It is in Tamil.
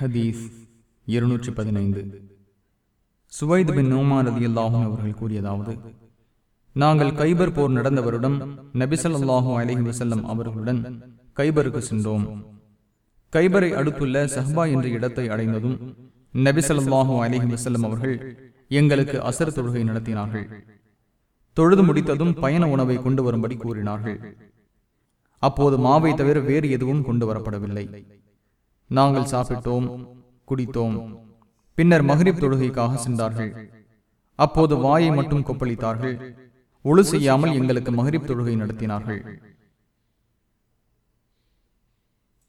ஹதீஸ் இருநூற்றி பதினைந்து. சுவைத் பின் நோமார் அலி அல்லாஹும் அவர்கள் கூறியதாவது நாங்கள் கைபர் போர் நடந்த வருடம் நபிசல்லாஹூ அலஹி வசல்லம் அவர்களுடன் கைபருக்கு சென்றோம். கைபரை அடுத்துள்ள சஹ்பா என்ற இடத்தை அடைந்ததும் நபிசல்லாஹூ அலஹி வசல்லம் அவர்கள் எங்களுக்கு அசர் தொழுகை நடத்தினார்கள். தொழுது முடித்ததும் பயண உணவை கொண்டு வரும்படி கூறினார்கள். அப்போது மாவை தவிர வேறு எதுவும் கொண்டு வரப்படவில்லை. நாங்கள் சாப்பிட்டோம் குடித்தோம். பின்னர் மஹரிப் தொழுகைக்காக சென்றார்கள். அப்போது வாயை மட்டும் கொப்பளித்தார்கள். ஒழு செய்யாமல் எங்களுக்கு மஹரிப் தொழுகை நடத்தினார்கள்.